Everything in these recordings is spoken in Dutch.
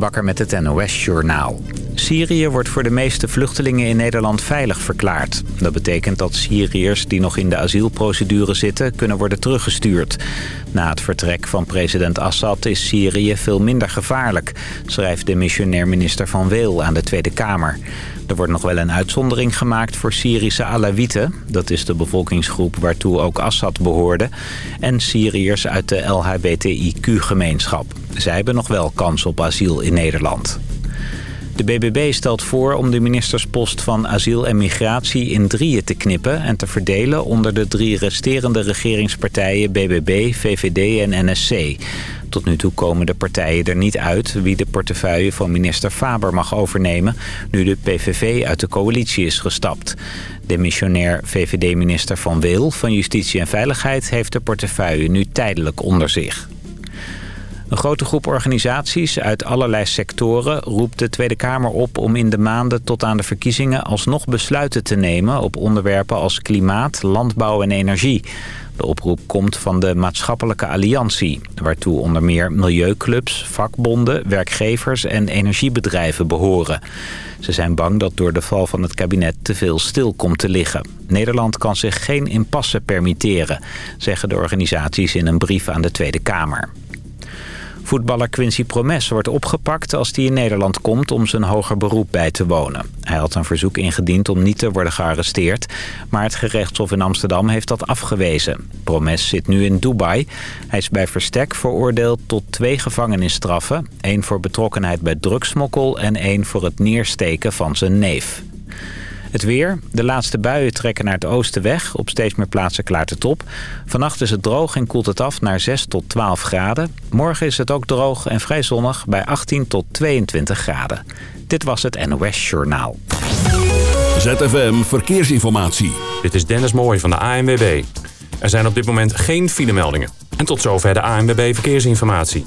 Bakker met het NOS Journaal. Syrië wordt voor de meeste vluchtelingen in Nederland veilig verklaard. Dat betekent dat Syriërs die nog in de asielprocedure zitten... kunnen worden teruggestuurd. Na het vertrek van president Assad is Syrië veel minder gevaarlijk... schrijft de missionair minister Van Weel aan de Tweede Kamer. Er wordt nog wel een uitzondering gemaakt voor Syrische Alawieten. Dat is de bevolkingsgroep waartoe ook Assad behoorde. En Syriërs uit de LHBTIQ-gemeenschap. Zij hebben nog wel kans op asiel in Nederland. De BBB stelt voor om de ministerspost van asiel en migratie in drieën te knippen... en te verdelen onder de drie resterende regeringspartijen BBB, VVD en NSC. Tot nu toe komen de partijen er niet uit wie de portefeuille van minister Faber mag overnemen... nu de PVV uit de coalitie is gestapt. De missionair VVD-minister Van Wil van Justitie en Veiligheid heeft de portefeuille nu tijdelijk onder zich. Een grote groep organisaties uit allerlei sectoren roept de Tweede Kamer op om in de maanden tot aan de verkiezingen alsnog besluiten te nemen op onderwerpen als klimaat, landbouw en energie. De oproep komt van de Maatschappelijke Alliantie, waartoe onder meer milieuclubs, vakbonden, werkgevers en energiebedrijven behoren. Ze zijn bang dat door de val van het kabinet te veel stil komt te liggen. Nederland kan zich geen impasse permitteren, zeggen de organisaties in een brief aan de Tweede Kamer. Voetballer Quincy Promes wordt opgepakt als hij in Nederland komt om zijn hoger beroep bij te wonen. Hij had een verzoek ingediend om niet te worden gearresteerd, maar het gerechtshof in Amsterdam heeft dat afgewezen. Promes zit nu in Dubai. Hij is bij verstek veroordeeld tot twee gevangenisstraffen. één voor betrokkenheid bij drugsmokkel en één voor het neersteken van zijn neef. Het weer. De laatste buien trekken naar het oosten weg. Op steeds meer plaatsen klaart het op. Vannacht is het droog en koelt het af naar 6 tot 12 graden. Morgen is het ook droog en vrij zonnig bij 18 tot 22 graden. Dit was het NOS Journaal. ZFM Verkeersinformatie. Dit is Dennis Mooij van de ANWB. Er zijn op dit moment geen filemeldingen. En tot zover de ANWB Verkeersinformatie.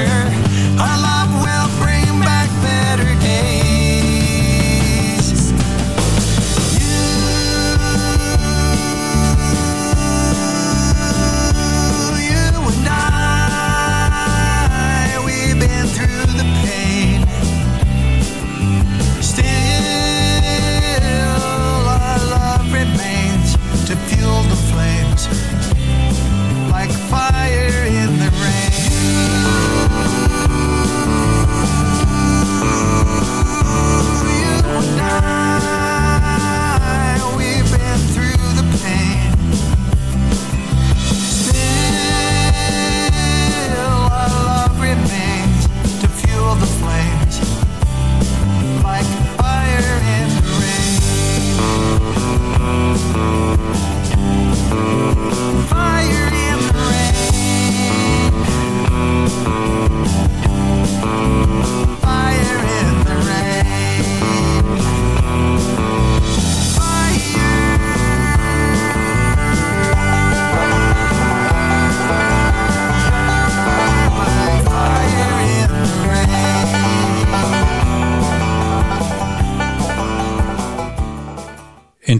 I like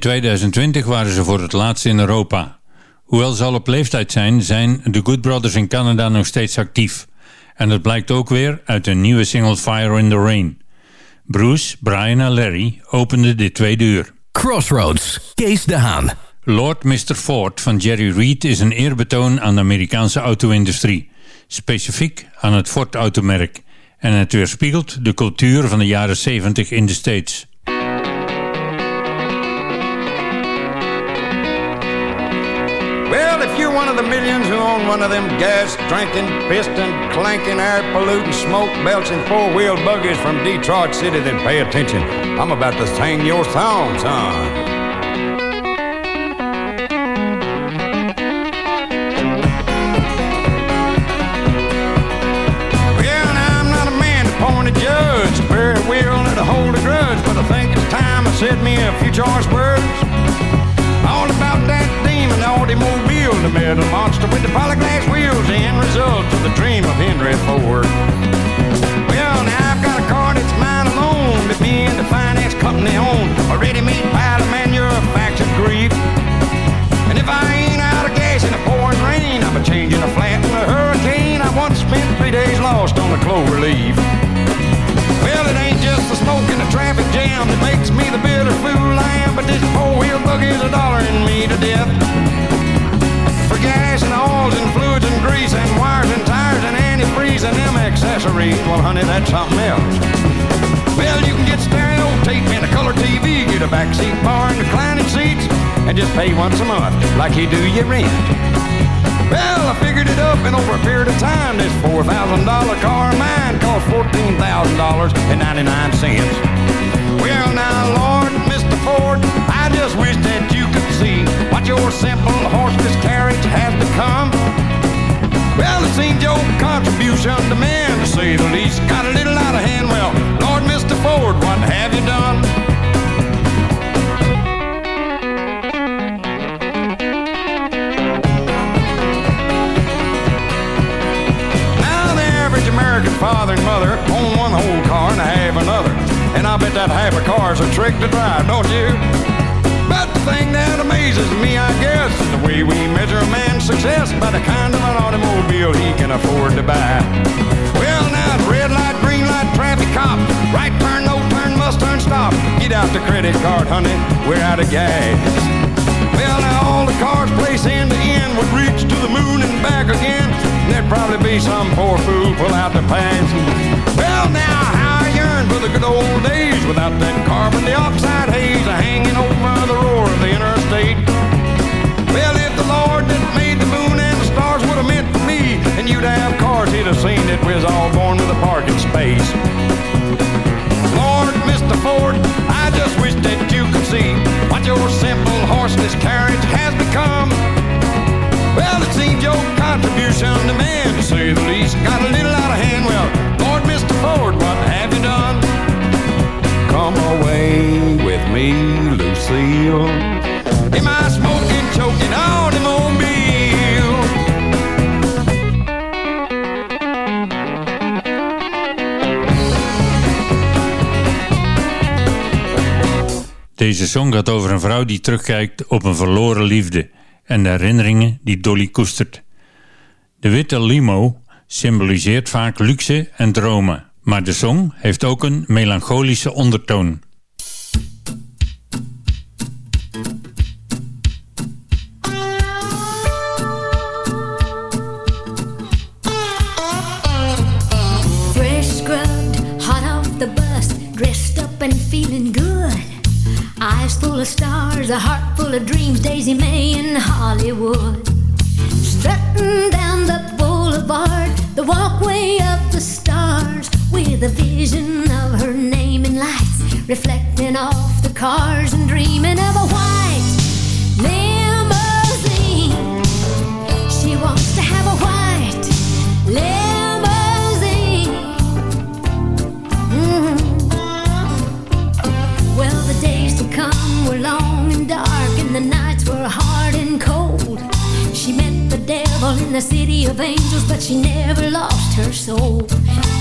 2020 waren ze voor het laatst in Europa. Hoewel ze al op leeftijd zijn, zijn de Good Brothers in Canada nog steeds actief. En dat blijkt ook weer uit een nieuwe single Fire in the Rain. Bruce, Brian en Larry openden dit tweede uur. Crossroads, Kees de Haan. Lord Mr. Ford van Jerry Reed is een eerbetoon aan de Amerikaanse auto-industrie. Specifiek aan het Ford-automerk. En het weerspiegelt de cultuur van de jaren 70 in de States. You're one of the millions who own one of them gas drinking, piston clanking, air polluting, smoke belching four wheel buggies from Detroit City, then pay attention. I'm about to sing your song, son. Well, I'm not a man to point a judge, to hold a grudge, but I think it's time I said me a few choice words. The metal monster with the polyglass wheels, the end result of the dream of Henry Ford. Well, now I've got a car that's mine alone, but me and the finance company own a ready-made pile of manufactured grief. And if I ain't out of gas in a pouring rain, I'm a changing a flat in a hurricane. I once spent three days lost on a clover leaf. Well, it ain't just the smoke and the traffic jam that makes me the bitter fool I am, but this four-wheel buggy's a dollaring me to death. Gas and oils and fluids and grease and wires and tires and antifreeze and them accessories, well, honey, that's something else. Well, you can get stereo tape and a color TV, get a backseat bar and reclining seats, and just pay once a month like you do your rent. Well, I figured it up, and over a period of time, this $4,000 car of mine cost $14,000.99. Well, now, Lord, Mr. Ford, I just wish that you could see what your simple horseless carriage has become. Well, it seems your contribution to man, to say the least, got a little out of hand. Well, Lord, Mr. Ford, what have you done? Now the average American father and mother own one whole car and have another. And I bet that half a car's a trick to drive, don't you? But the thing that amazes me, I guess, is the way we measure a man's success by the kind of an automobile he can afford to buy. Well, now it's red light, green light, traffic cop, right turn, no turn, must turn, stop. Get out the credit card, honey, we're out of gas. Well, now all the cars place end to end would reach to the moon and back again. And there'd probably be some poor fool pull out the pants. Well, now how yearn for the good old days without that carbon dioxide haze hanging over the roar of the interstate. Well, if the Lord that made the moon and the stars would have meant for me, and you'd have cars, he'd have seen that we was all born with a parking space. Lord, Mr. Ford, I just wish that you could see what your simple horseless carriage has become. Well, it seems your contribution to man, to say the least, got a little out of hand. Well, forward, what have you done? Come away with me, Lucille. Am I smoking, choking on him on? Deze song gaat over een vrouw die terugkijkt op een verloren liefde en de herinneringen die Dolly koestert. De witte limo symboliseert vaak luxe en dromen maar de song heeft ook een melancholische ondertoon. Fresh scrubbed, hot off the bus, dressed up and feeling good. Eyes full of stars, a heart full of dreams, Daisy May in Hollywood. Strutting down the boulevard, the walkway of the stars, with a vision of her name in lights, reflecting off the cars and dreaming of a white limousine. She wants to have a white limousine. Mhm. Well, the days to come were long and dark, and the nights were hard and cold. She met the devil in the city of angels, but she never lost her soul.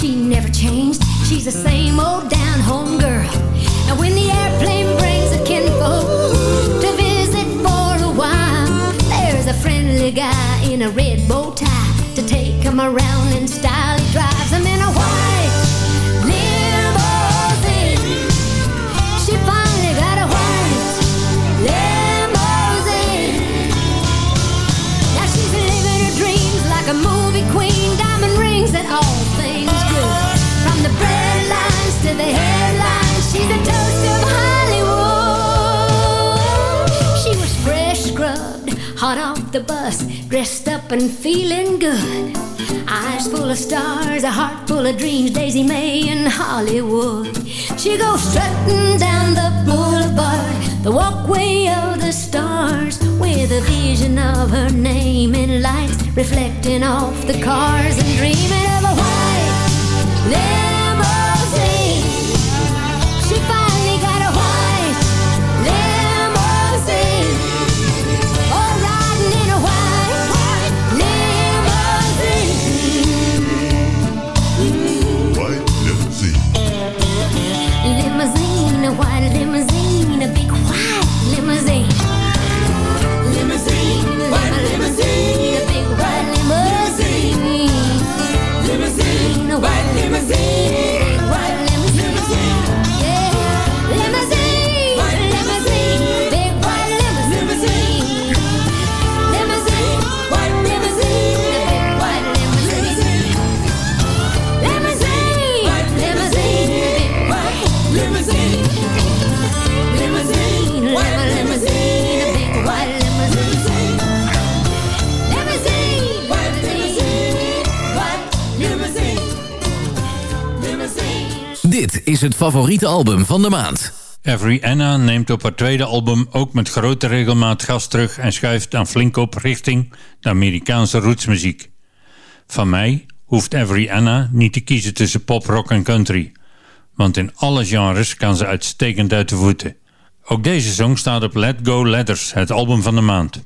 she never changed. She's the same old down home girl. And when the airplane brings a kinfolk the bus, dressed up and feeling good. Eyes full of stars, a heart full of dreams, Daisy May in Hollywood. She goes strutting down the boulevard, the walkway of the stars, with a vision of her name in lights, reflecting off the cars and dreaming of a white Dit is het favoriete album van de maand. Every Anna neemt op haar tweede album ook met grote regelmaat gas terug en schuift dan flink op richting de Amerikaanse rootsmuziek. Van mij hoeft Every Anna niet te kiezen tussen pop, rock en country, want in alle genres kan ze uitstekend uit de voeten. Ook deze song staat op Let Go Letters, het album van de maand.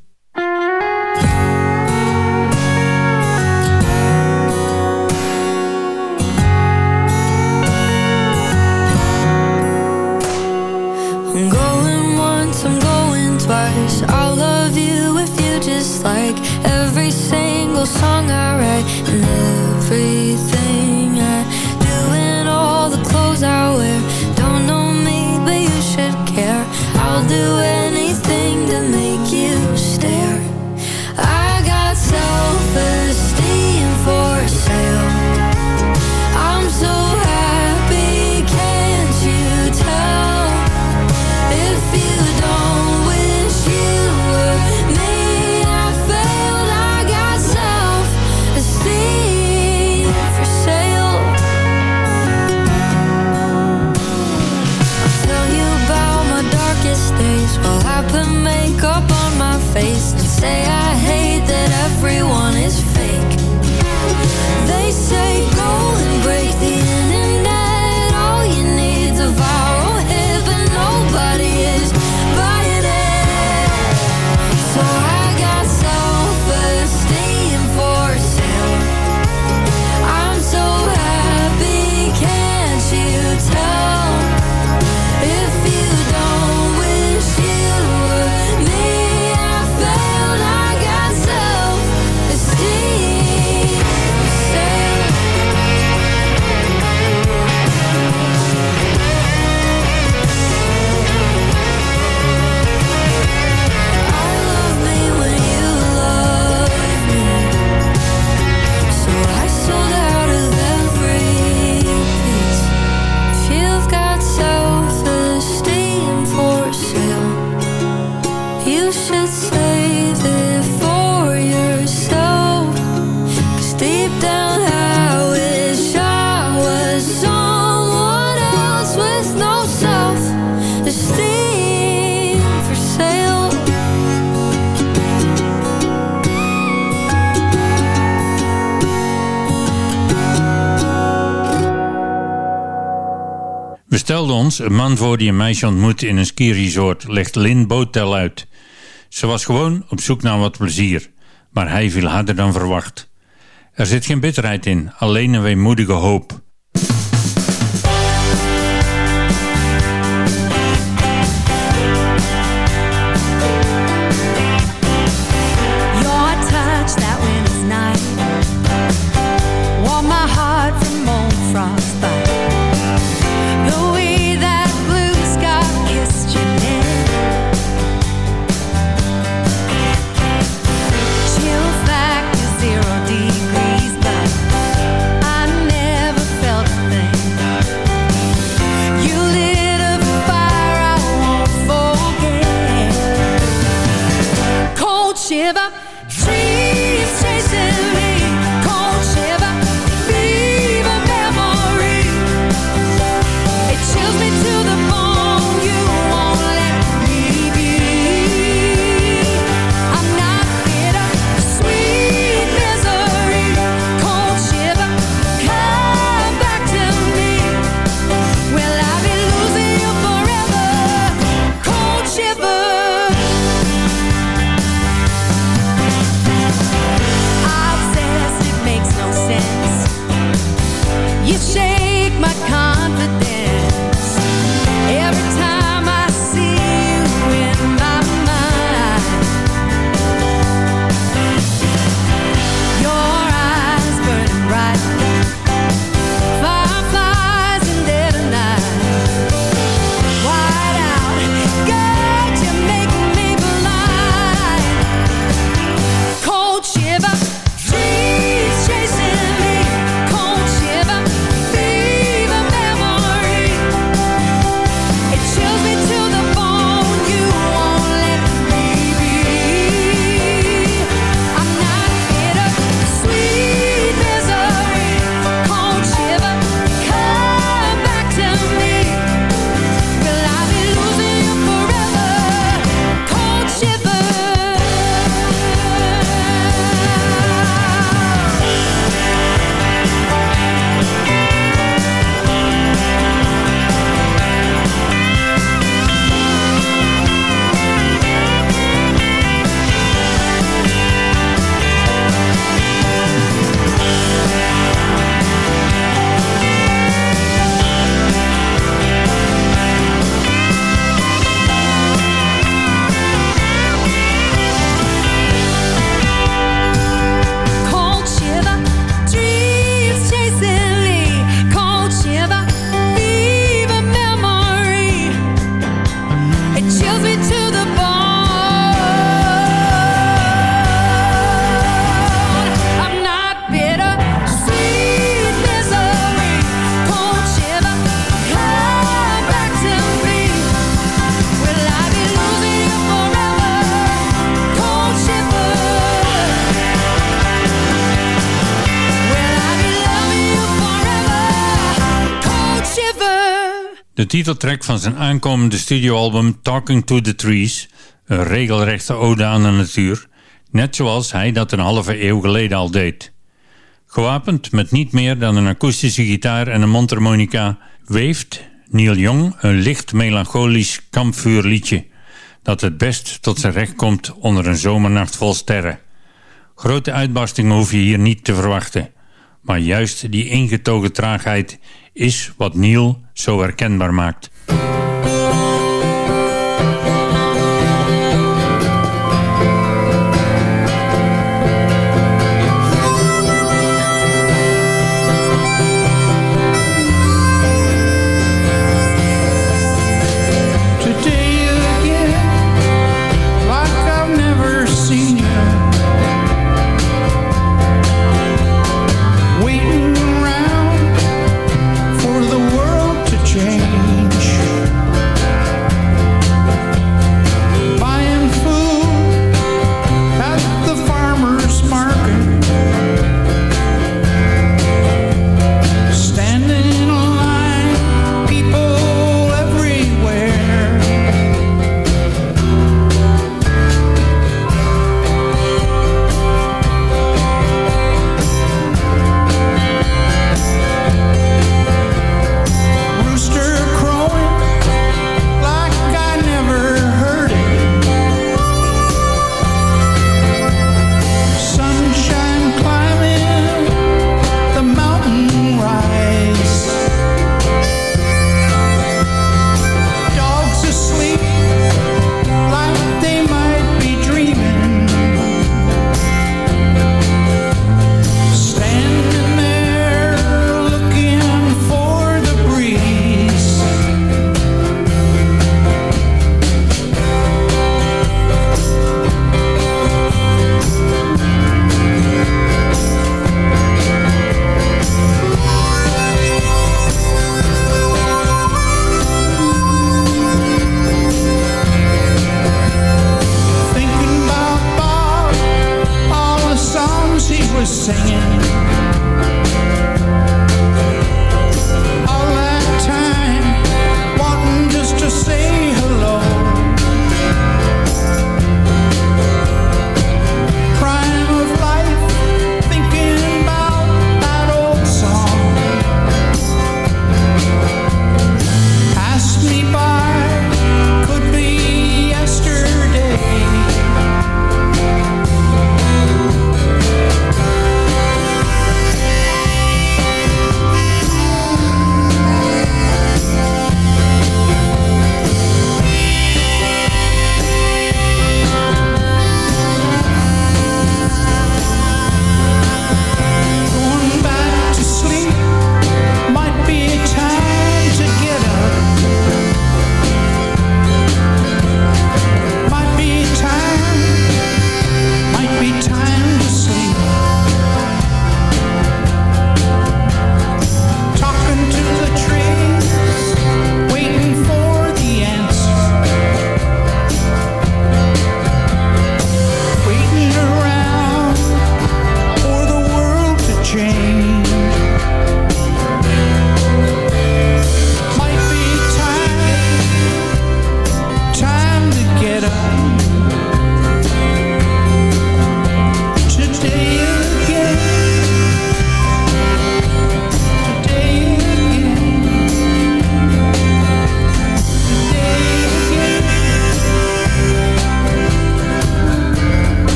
Ons een man voor die een meisje ontmoet in een skiresort, legt Lynn Botel uit. Ze was gewoon op zoek naar wat plezier, maar hij viel harder dan verwacht. Er zit geen bitterheid in, alleen een weemoedige hoop. Titeltrack van zijn aankomende studioalbum Talking to the Trees, een regelrechte ode aan de natuur, net zoals hij dat een halve eeuw geleden al deed. Gewapend met niet meer dan een akoestische gitaar en een mondharmonica, weeft Neil Young een licht melancholisch kampvuurliedje dat het best tot zijn recht komt onder een zomernacht vol sterren. Grote uitbarstingen hoef je hier niet te verwachten, maar juist die ingetogen traagheid is wat Neil zo herkenbaar maakt.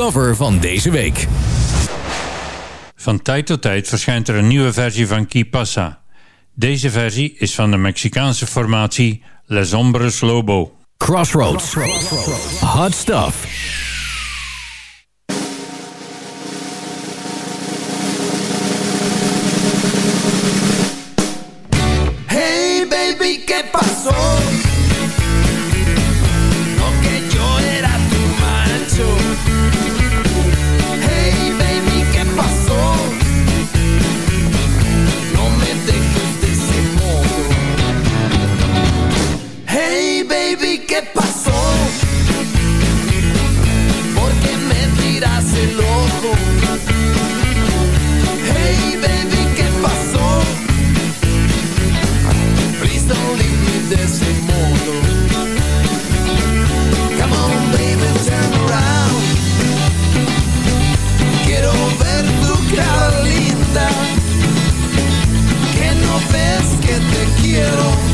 Cover van deze week. Van tijd tot tijd verschijnt er een nieuwe versie van Kipasa. Deze versie is van de Mexicaanse formatie Les Hombres Lobo. Crossroads. Hot stuff. Baby, ¿qué pasó? Porque me tiras el ojo. Hey baby, ¿qué pasó? Please don't leave me de ese modo. Come on, baby, turn around. Quiero ver tu cara linda. Que no ves que te quiero.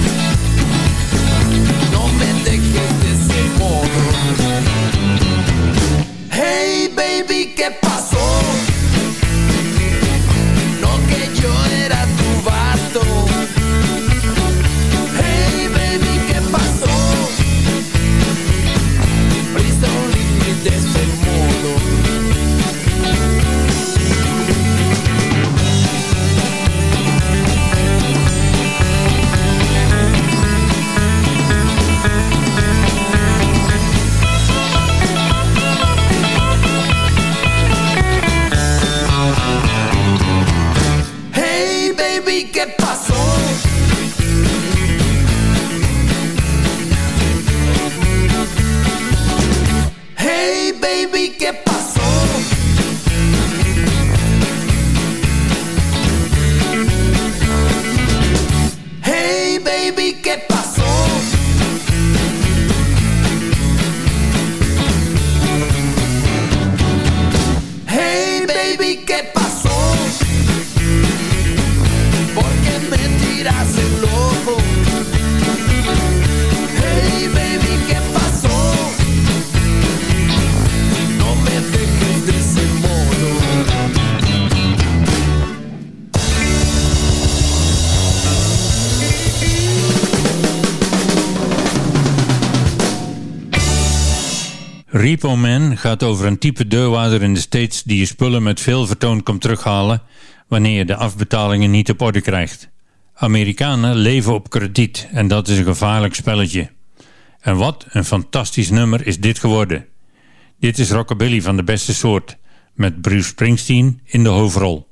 Repo Man gaat over een type deurwaarder in de States die je spullen met veel vertoon komt terughalen wanneer je de afbetalingen niet op orde krijgt. Amerikanen leven op krediet en dat is een gevaarlijk spelletje. En wat een fantastisch nummer is dit geworden. Dit is rockabilly van de beste soort, met Bruce Springsteen in de hoofdrol.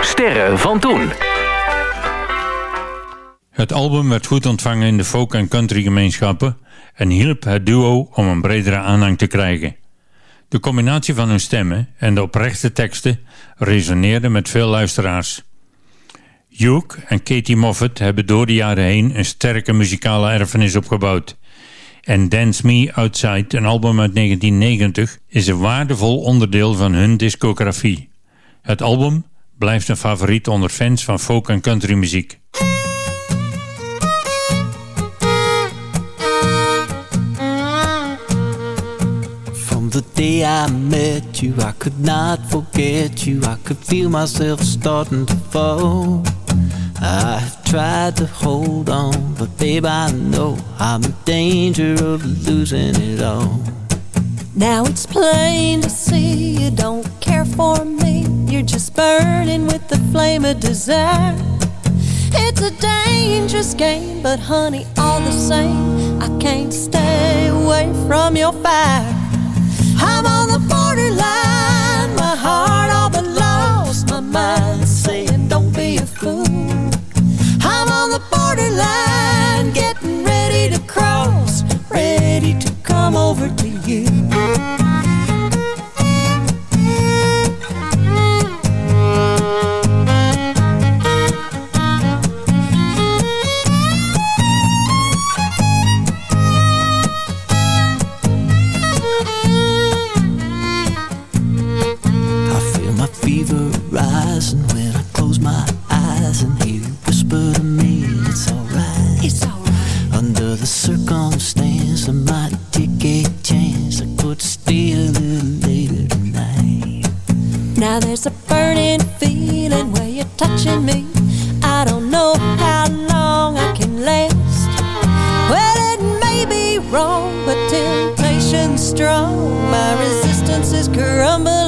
Sterren van toen. Het album werd goed ontvangen in de folk- en country gemeenschappen en hielp het duo om een bredere aanhang te krijgen. De combinatie van hun stemmen en de oprechte teksten resoneerde met veel luisteraars. Hugh en Katie Moffat hebben door de jaren heen een sterke muzikale erfenis opgebouwd. En Dance Me Outside, een album uit 1990, is een waardevol onderdeel van hun discografie. Het album blijft een favoriet onder fans van folk- en countrymuziek. From the day I met you, I could not forget you. I could feel myself starting to fall. I've tried to hold on, but babe, I know I'm in danger of losing it all. Now it's plain to see you don't care for me. You're just burning with the flame of desire. It's a dangerous game, but honey, all the same, I can't stay away from your fire. I'm on the borderline, my heart all but lost, my mind saying don't be a fool. I'm on the borderline, Now there's a burning feeling where you're touching me. I don't know how long I can last. Well, it may be wrong, but temptation's strong. My resistance is crumbling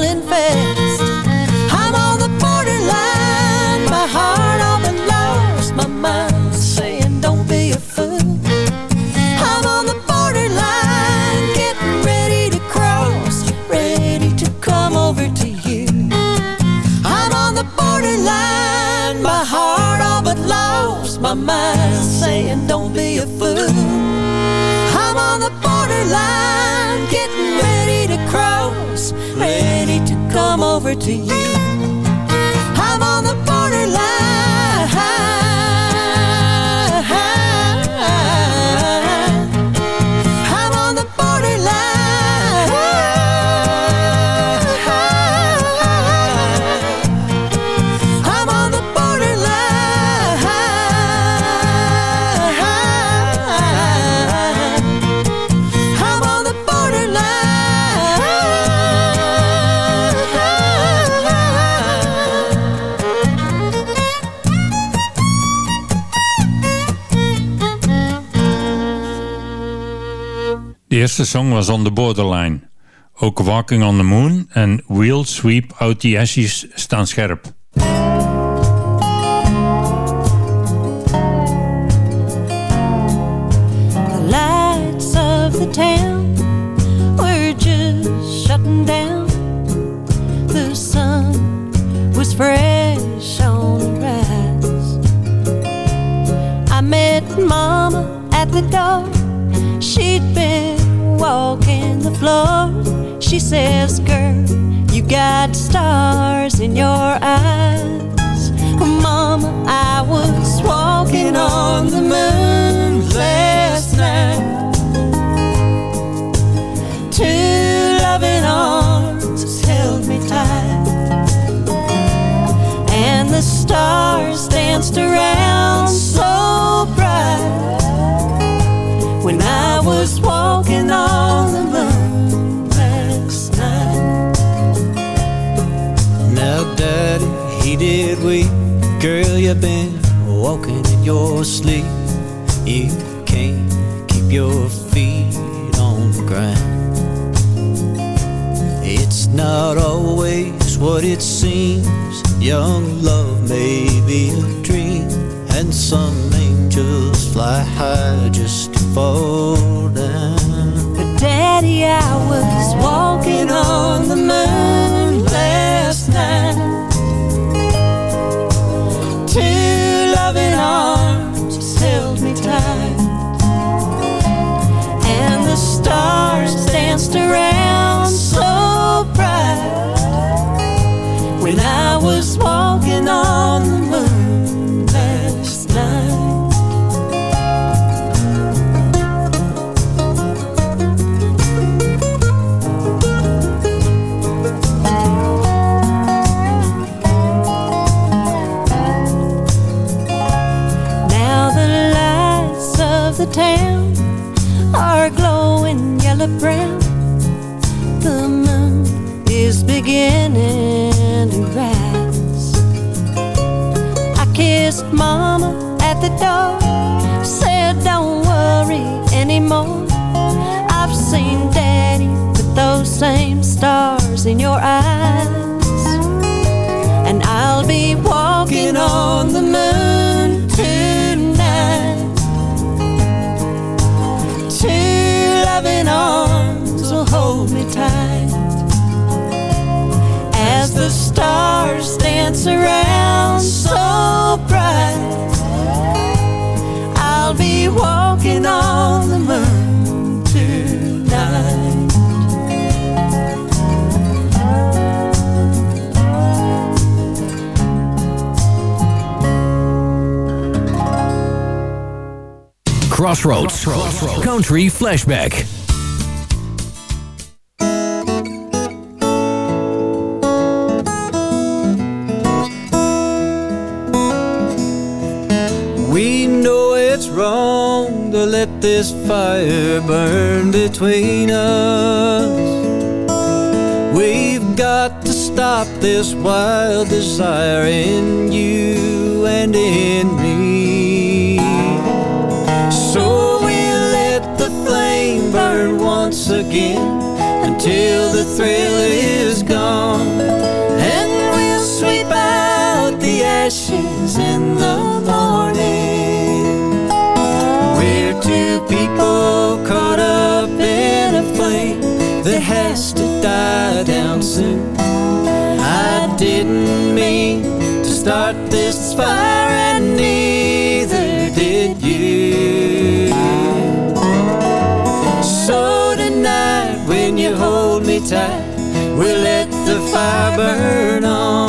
to you. Eerste song was On the Borderline. Ook Walking on the Moon en We'll Sweep Out the Ashes staan scherp. The lights of the town were just shutting down. The sun was fresh on the rise. I met Mama at the door. Walking the floor. She says, Girl, you got stars in your eyes. Mama, I was walking on the moon last night. Two loving arms held me tight, and the stars danced around so Did wait. Girl, you've been walking in your sleep. You can't keep your feet on the ground. It's not always what it seems. Young love may be a dream, and some angels fly high just to fall down. But Daddy, I was walking on the moon door, said, Don't worry anymore. I've seen Daddy with those same stars in your eyes. And I'll be walking on the moon tonight. Two loving arms will hold me tight as the stars Crossroads. Country Flashback. We know it's wrong to let this fire burn between us. We've got to stop this wild desire in you and in me. Once again until the thrill is gone. And we'll sweep out the ashes in the morning. We're two people caught up in a flame that has to die down soon. I didn't mean to start this fire, tight, we'll let the fire burn on,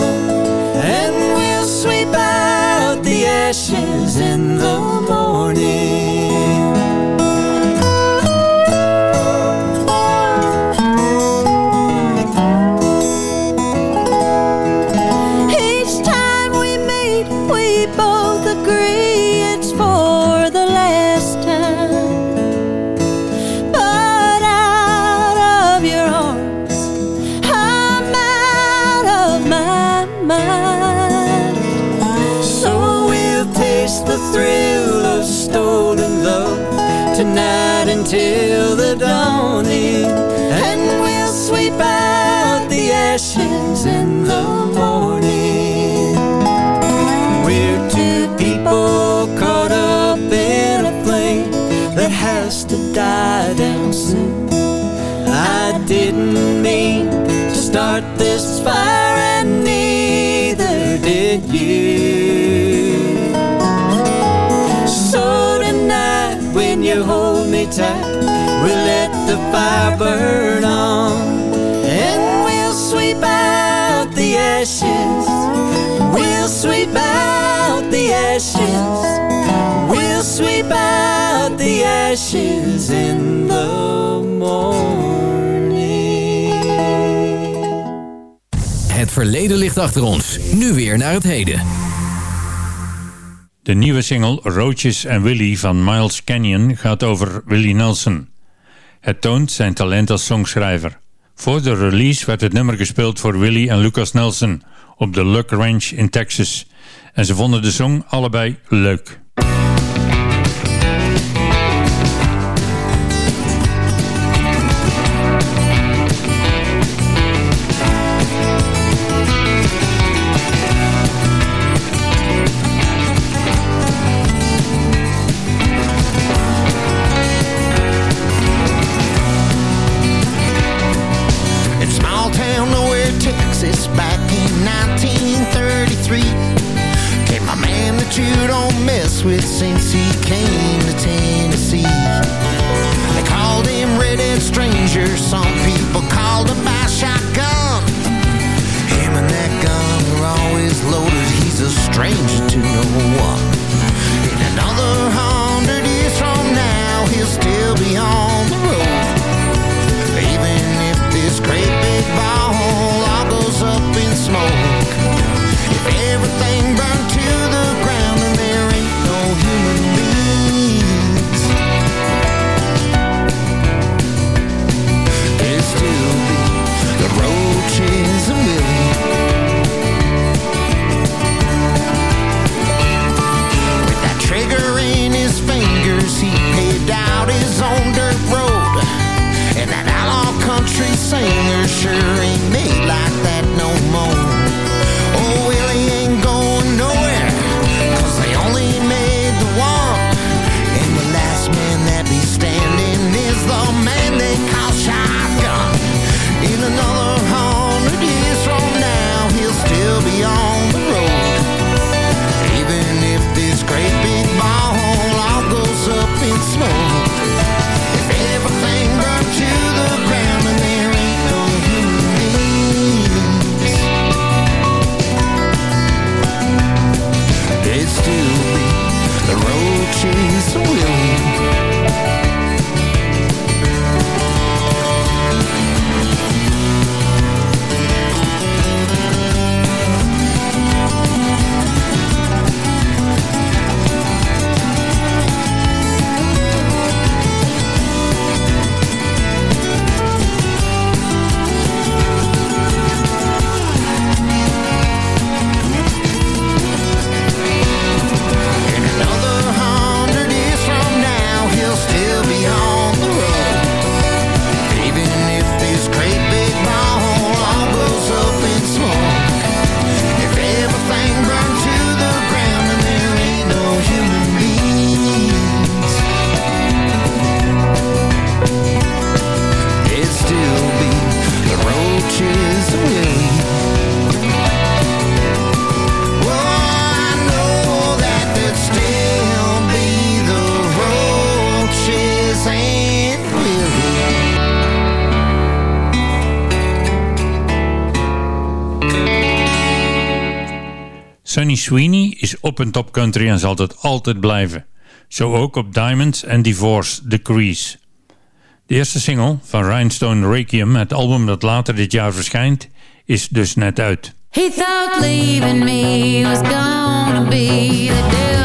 achter ons. Nu weer naar het heden. De nieuwe single Roaches and Willie van Miles Canyon gaat over Willie Nelson. Het toont zijn talent als songschrijver. Voor de release werd het nummer gespeeld voor Willie en Lucas Nelson op de Luck Ranch in Texas. En ze vonden de song allebei leuk. Sweeney is op een top country en zal dat altijd blijven. Zo ook op Diamonds and Divorce, The Crease. De eerste single van Rhinestone Requiem, het album dat later dit jaar verschijnt, is dus net uit. He thought leaving me was gonna be the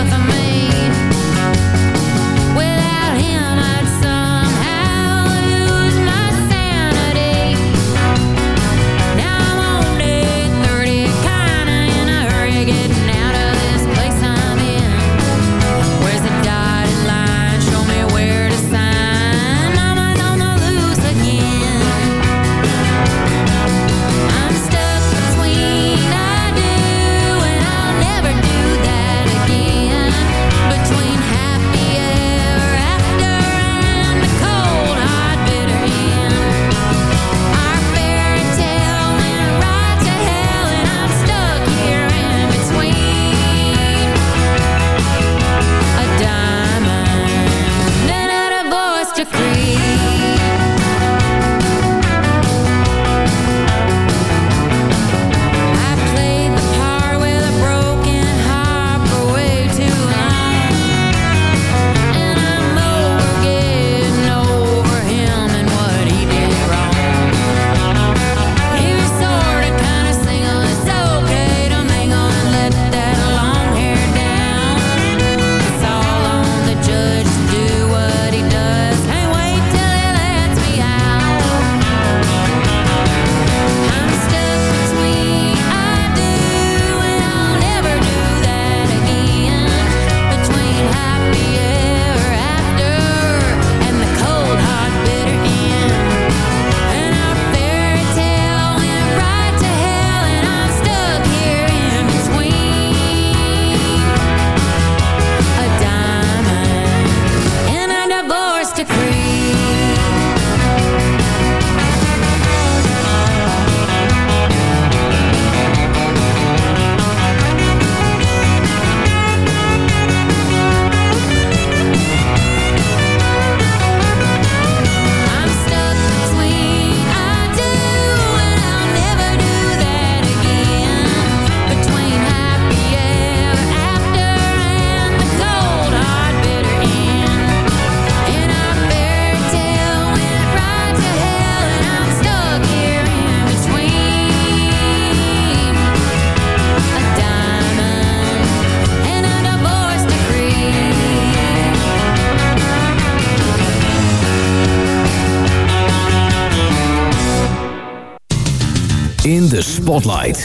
In the Spotlight.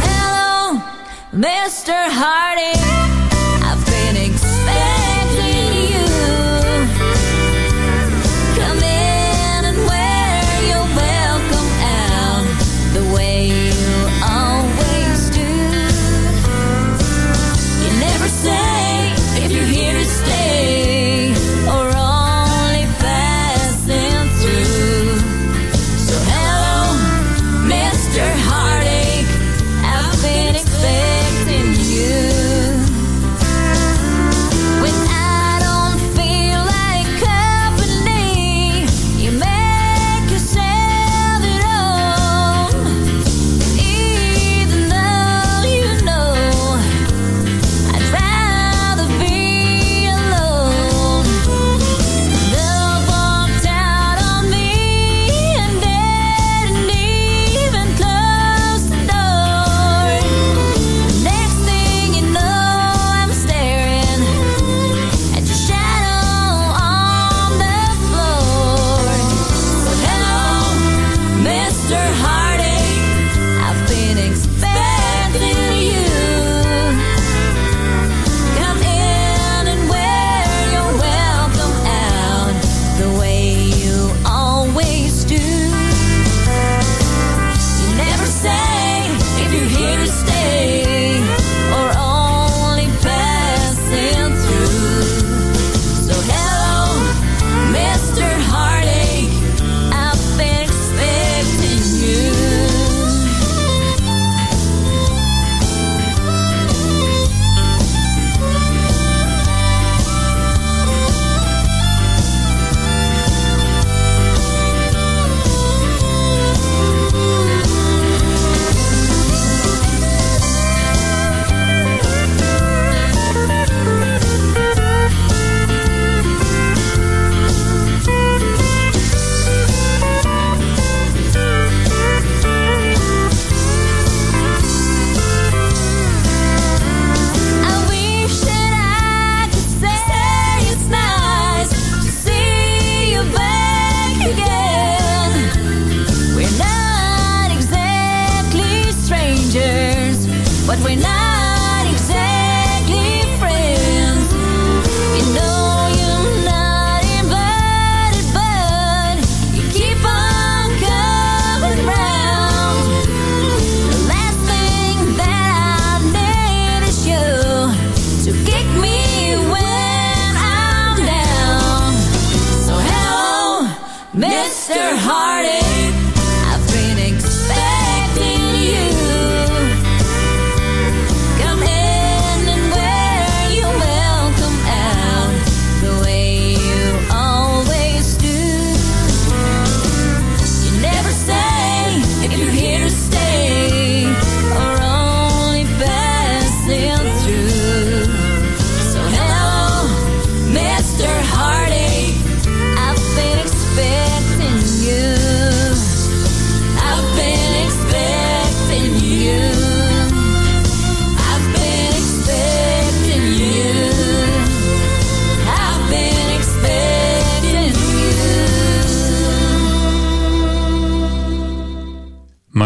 Hello, Mr. Hardy.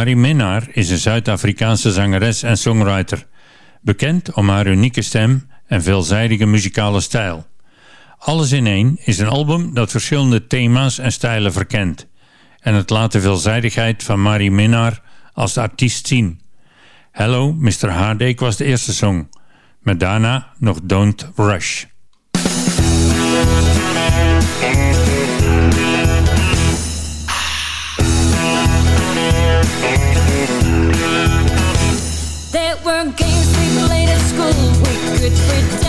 Mari Minnaar is een Zuid-Afrikaanse zangeres en songwriter, bekend om haar unieke stem en veelzijdige muzikale stijl. Alles in één is een album dat verschillende thema's en stijlen verkent en het laat de veelzijdigheid van Mari Minnaar als artiest zien. Hello, Mr. Hardake was de eerste song, met daarna nog Don't Rush. could pretend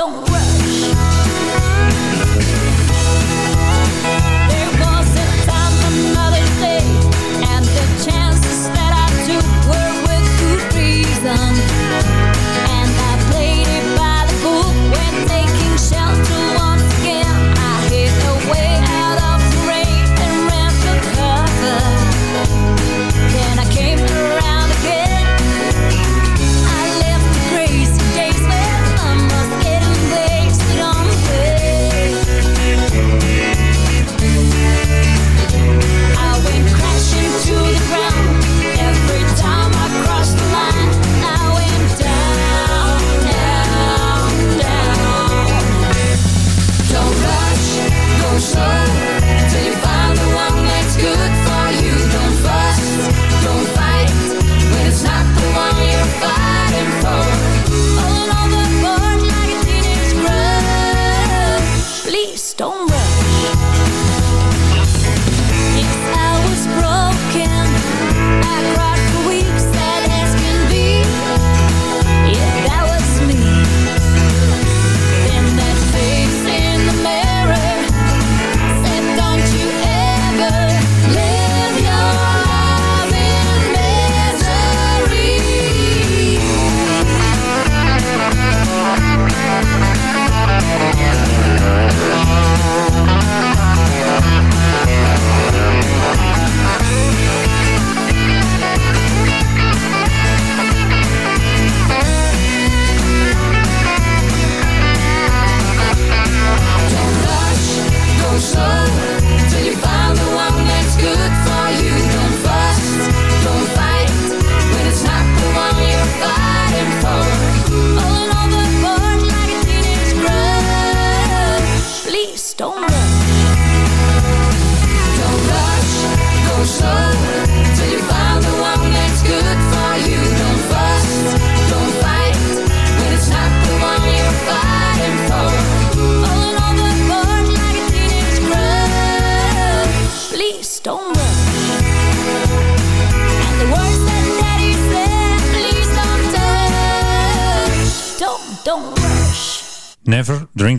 정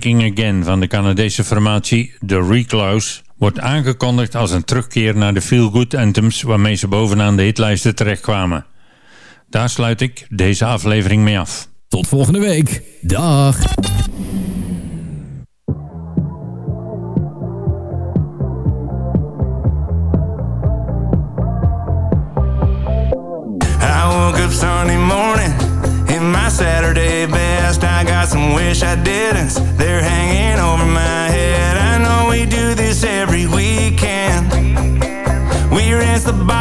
Again van de Canadese formatie The Recluse wordt aangekondigd als een terugkeer naar de feel-good anthems waarmee ze bovenaan de hitlijsten terechtkwamen. Daar sluit ik deze aflevering mee af. Tot volgende week. Dag. I woke up Sunday morning in my Saturday best. I got some wish I didn't. They're hanging over my head. I know we do this every weekend. We rinse the bottle,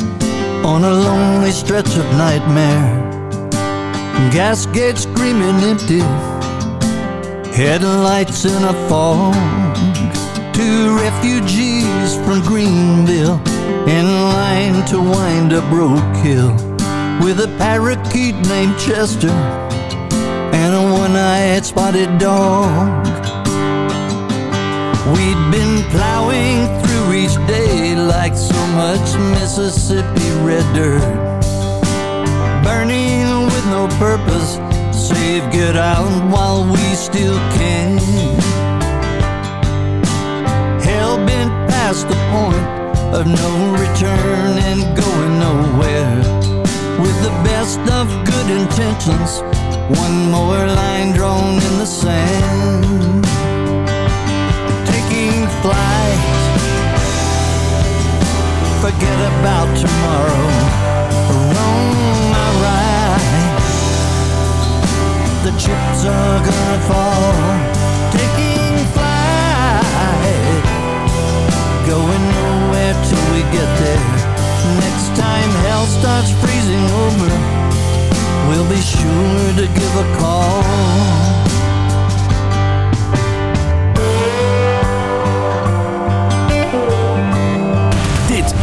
on a lonely stretch of nightmare. Gas gauge screaming empty, headlights in a fog. Two refugees from Greenville in line to wind up Broke Hill with a parakeet named Chester and a one-eyed spotted dog. We'd been plowing through each day like so much Mississippi red dirt. Burning with no purpose, save get out while we still can. Hell bent past the point of no return and going nowhere. With the best of good intentions, one more line drawn in the sand taking flight. Forget about tomorrow. Wrong my right. The chips are gonna fall. Taking flight. Going nowhere till we get there. Next time hell starts freezing over, we'll be sure to give a call.